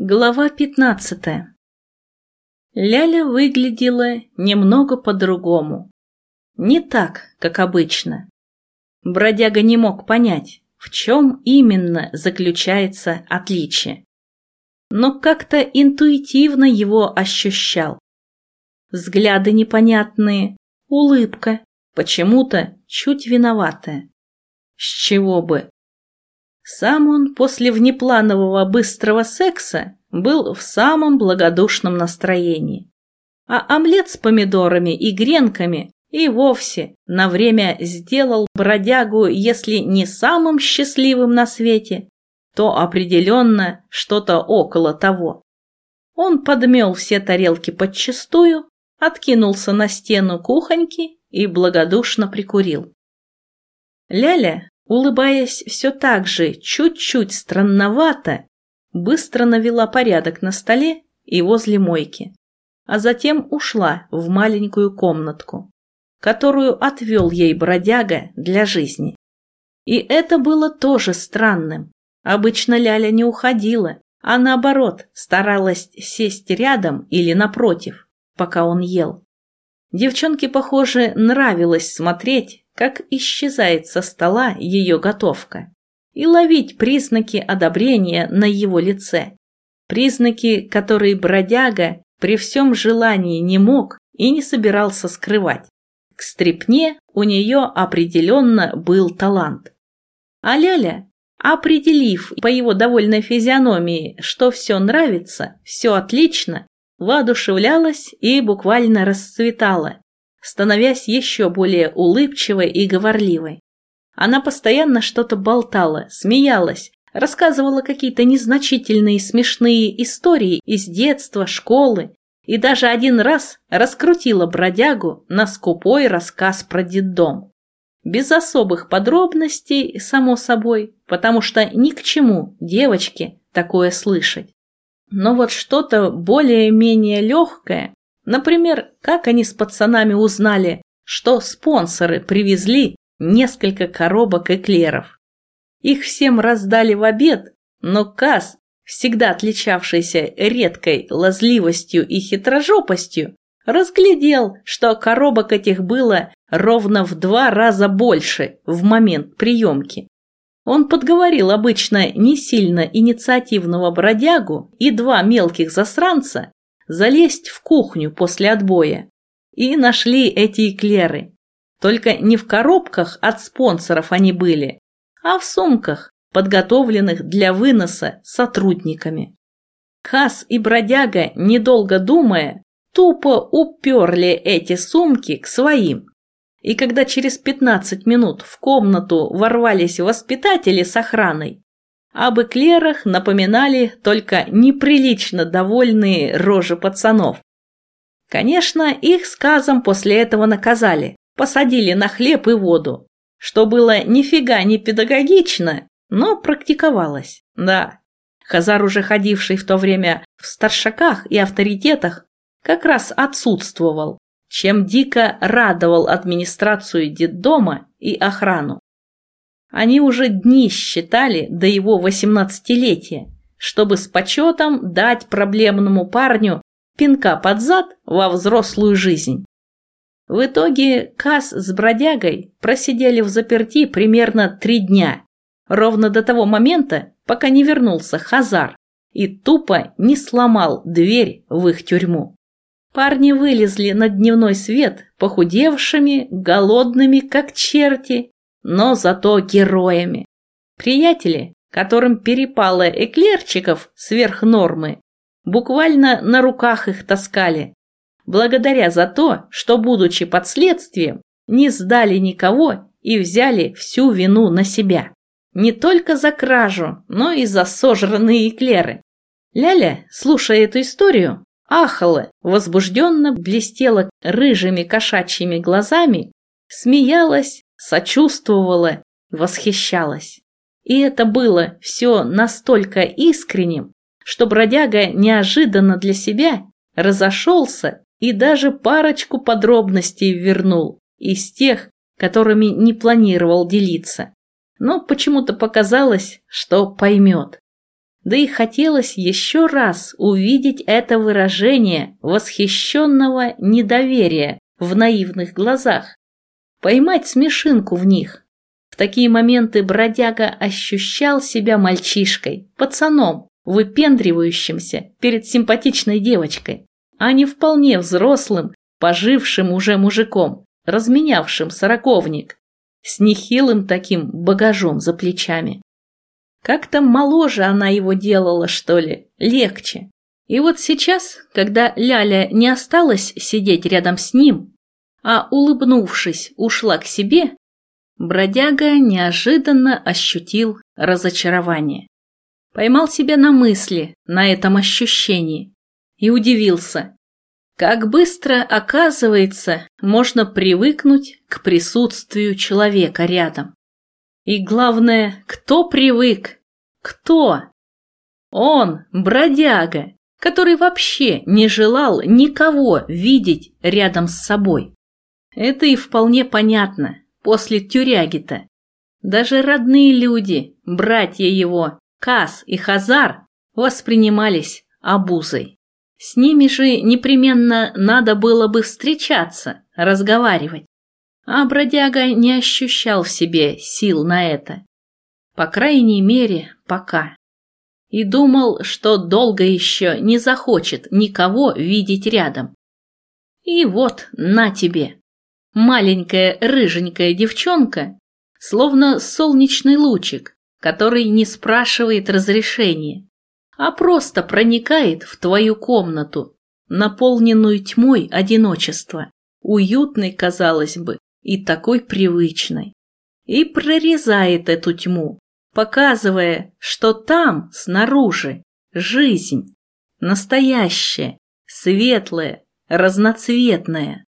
Глава пятнадцатая Ляля выглядела немного по-другому. Не так, как обычно. Бродяга не мог понять, в чем именно заключается отличие. Но как-то интуитивно его ощущал. Взгляды непонятные, улыбка, почему-то чуть виноватая. С чего бы? Сам он после внепланового быстрого секса был в самом благодушном настроении. А омлет с помидорами и гренками и вовсе на время сделал бродягу, если не самым счастливым на свете, то определенно что-то около того. Он подмел все тарелки подчистую, откинулся на стену кухоньки и благодушно прикурил. Ляля улыбаясь все так же чуть-чуть странновато, быстро навела порядок на столе и возле мойки, а затем ушла в маленькую комнатку, которую отвел ей бродяга для жизни. И это было тоже странным. Обычно Ляля не уходила, а наоборот старалась сесть рядом или напротив, пока он ел. Девчонке, похоже, нравилось смотреть, как исчезает со стола ее готовка, и ловить признаки одобрения на его лице. Признаки, которые бродяга при всем желании не мог и не собирался скрывать. К стрепне у нее определенно был талант. А Ляля, определив по его довольной физиономии, что все нравится, все отлично, воодушевлялась и буквально расцветала, становясь еще более улыбчивой и говорливой. Она постоянно что-то болтала, смеялась, рассказывала какие-то незначительные смешные истории из детства, школы, и даже один раз раскрутила бродягу на скупой рассказ про детдом. Без особых подробностей, само собой, потому что ни к чему девочке такое слышать. Но вот что-то более-менее легкое Например, как они с пацанами узнали, что спонсоры привезли несколько коробок эклеров. Их всем раздали в обед, но Каз, всегда отличавшийся редкой лазливостью и хитрожопостью, разглядел, что коробок этих было ровно в два раза больше в момент приемки. Он подговорил обычно не сильно инициативного бродягу и два мелких засранца залезть в кухню после отбоя. И нашли эти эклеры. Только не в коробках от спонсоров они были, а в сумках, подготовленных для выноса сотрудниками. Хас и бродяга, недолго думая, тупо уперли эти сумки к своим. И когда через 15 минут в комнату ворвались воспитатели с охраной, об эклерах напоминали только неприлично довольные рожи пацанов. Конечно, их сказом после этого наказали, посадили на хлеб и воду, что было нифига не педагогично, но практиковалось, да. Хазар, уже ходивший в то время в старшаках и авторитетах, как раз отсутствовал, чем дико радовал администрацию детдома и охрану. Они уже дни считали до его восемнадцатилетия, чтобы с почетом дать проблемному парню пинка под зад во взрослую жизнь. В итоге Кас с бродягой просидели в заперти примерно три дня, ровно до того момента, пока не вернулся Хазар и тупо не сломал дверь в их тюрьму. Парни вылезли на дневной свет похудевшими, голодными, как черти, но зато героями. Приятели, которым перепало эклерчиков сверх нормы, буквально на руках их таскали, благодаря за то, что, будучи под следствием, не сдали никого и взяли всю вину на себя. Не только за кражу, но и за сожранные эклеры. Ляля, слушая эту историю, ахала, возбужденно блестела рыжими кошачьими глазами, смеялась сочувствовала, восхищалась. И это было все настолько искренним, что бродяга неожиданно для себя разошелся и даже парочку подробностей вернул из тех, которыми не планировал делиться. Но почему-то показалось, что поймет. Да и хотелось еще раз увидеть это выражение восхищенного недоверия в наивных глазах, поймать смешинку в них. В такие моменты бродяга ощущал себя мальчишкой, пацаном, выпендривающимся перед симпатичной девочкой, а не вполне взрослым, пожившим уже мужиком, разменявшим сороковник, с нехилым таким багажом за плечами. Как-то моложе она его делала, что ли, легче. И вот сейчас, когда Ляля не осталась сидеть рядом с ним, а, улыбнувшись, ушла к себе, бродяга неожиданно ощутил разочарование. Поймал себя на мысли, на этом ощущении, и удивился. Как быстро, оказывается, можно привыкнуть к присутствию человека рядом. И главное, кто привык? Кто? Он, бродяга, который вообще не желал никого видеть рядом с собой. Это и вполне понятно, после тюряги-то. Даже родные люди, братья его, Кас и Хазар, воспринимались обузой. С ними же непременно надо было бы встречаться, разговаривать а бродяга не ощущал в себе сил на это. По крайней мере, пока. И думал, что долго еще не захочет никого видеть рядом. И вот на тебе. Маленькая рыженькая девчонка, словно солнечный лучик, который не спрашивает разрешения, а просто проникает в твою комнату, наполненную тьмой одиночества, уютной, казалось бы, и такой привычной. И прорезает эту тьму, показывая, что там, снаружи, жизнь, настоящая, светлая, разноцветная.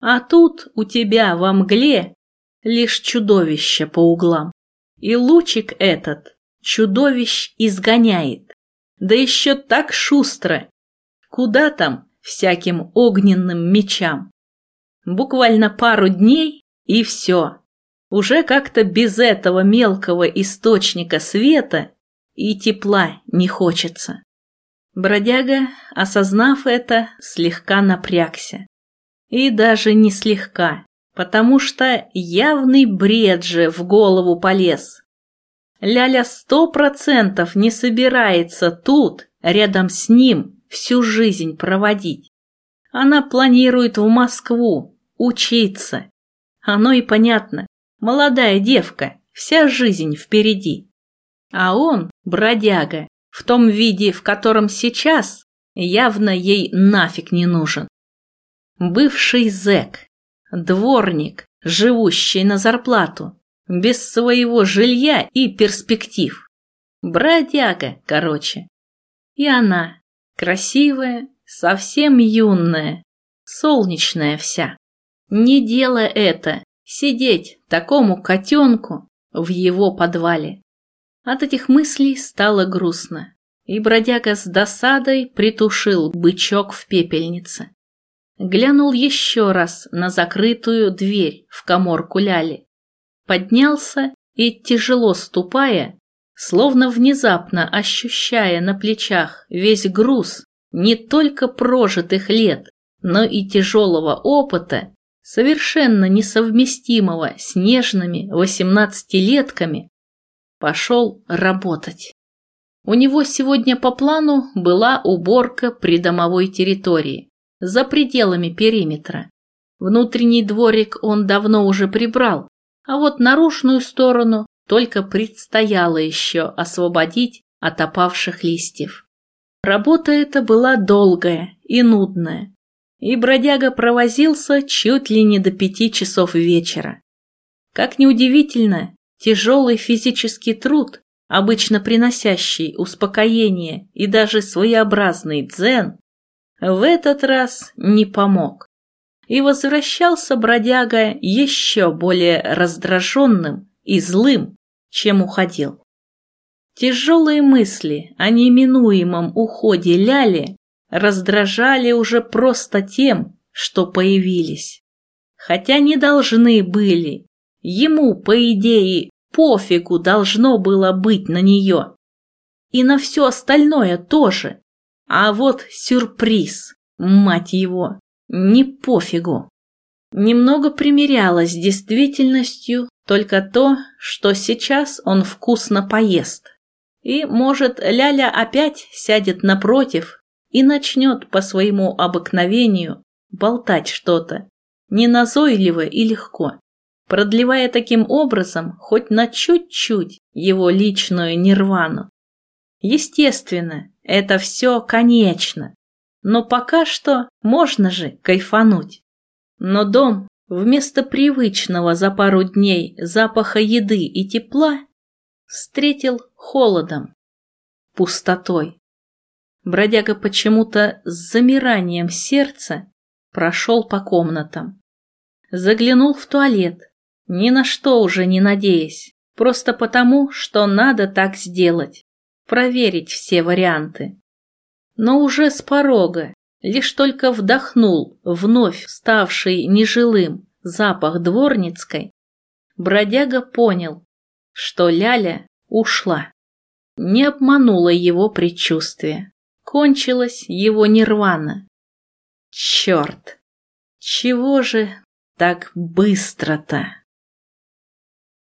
А тут у тебя во мгле лишь чудовище по углам. И лучик этот чудовищ изгоняет, да еще так шустро. Куда там всяким огненным мечам? Буквально пару дней и все. Уже как-то без этого мелкого источника света и тепла не хочется. Бродяга, осознав это, слегка напрягся. И даже не слегка, потому что явный бред же в голову полез. Ляля сто процентов не собирается тут, рядом с ним, всю жизнь проводить. Она планирует в Москву, учиться. Оно и понятно. Молодая девка, вся жизнь впереди. А он, бродяга, в том виде, в котором сейчас, явно ей нафиг не нужен. Бывший зэк, дворник, живущий на зарплату, без своего жилья и перспектив. Бродяга, короче. И она, красивая, совсем юная, солнечная вся. Не дело это – сидеть такому котенку в его подвале. От этих мыслей стало грустно, и бродяга с досадой притушил бычок в пепельнице. Глянул еще раз на закрытую дверь в коморку Ляли. Поднялся и, тяжело ступая, словно внезапно ощущая на плечах весь груз не только прожитых лет, но и тяжелого опыта, совершенно несовместимого с нежными восемнадцатилетками, пошел работать. У него сегодня по плану была уборка придомовой территории, за пределами периметра. Внутренний дворик он давно уже прибрал, а вот наружную сторону только предстояло еще освободить от опавших листьев. Работа эта была долгая и нудная, и бродяга провозился чуть ли не до пяти часов вечера. Как неудивительно, тяжелый физический труд, обычно приносящий успокоение и даже своеобразный дзен, в этот раз не помог. И возвращался бродяга еще более раздраженным и злым, чем уходил. Тяжелые мысли о неминуемом уходе Ляли раздражали уже просто тем, что появились. Хотя не должны были. Ему, по идее, пофигу должно было быть на нее. И на все остальное тоже. А вот сюрприз, мать его, не пофигу. Немного примерялось с действительностью только то, что сейчас он вкусно поест. И, может, Ляля опять сядет напротив и начнет по своему обыкновению болтать что-то, неназойливо и легко, продлевая таким образом хоть на чуть-чуть его личную нирвану. Естественно, это все конечно, но пока что можно же кайфануть. Но дом вместо привычного за пару дней запаха еды и тепла встретил холодом, пустотой. Бродяга почему-то с замиранием сердца прошел по комнатам. Заглянул в туалет, ни на что уже не надеясь, просто потому, что надо так сделать, проверить все варианты. Но уже с порога, лишь только вдохнул вновь ставший нежилым запах дворницкой, бродяга понял, что Ляля ушла. Не обмануло его предчувствие. Кончилась его нирвана. Черт! Чего же так быстро-то?